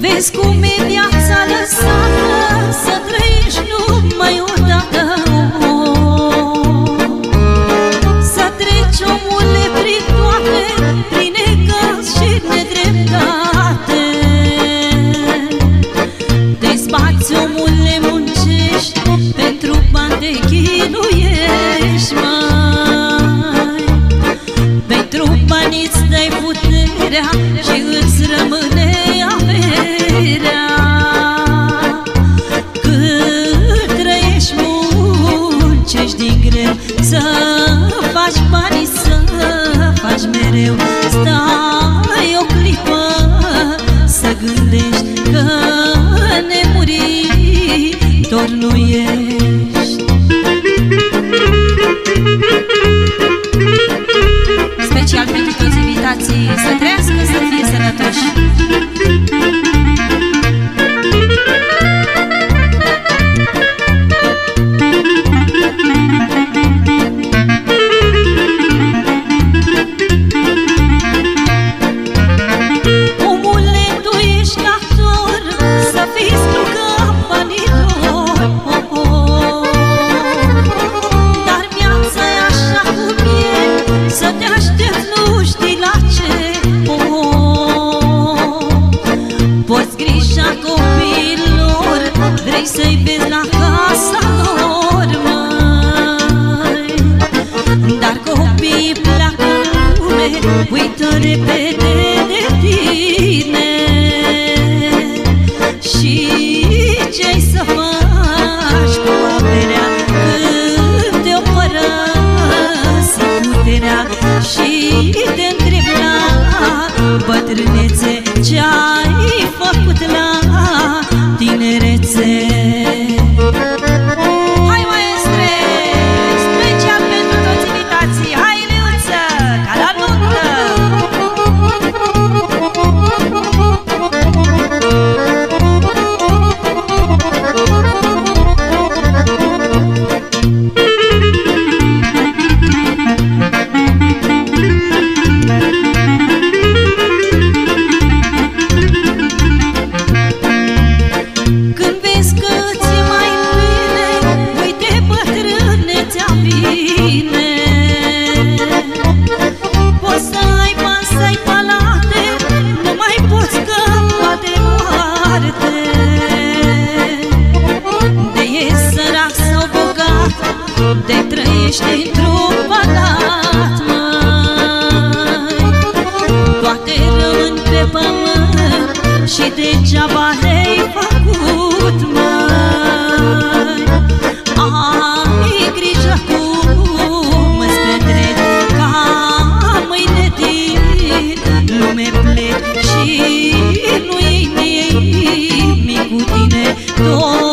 descubrir Mulțumim! dăruiești Special pentru toți invitații. Să trec repede de tine. Și ce-ai să faci cu averea Când te-o părăsi puterea? Și te întreb la bătrânețe ce-ai jupacat, măi. Toate pe pământ și degeaba le-ai făcut, măi. Ai grijă cum îți petrec ca mâine din lume plec Și nu-i nimic cu tine, doar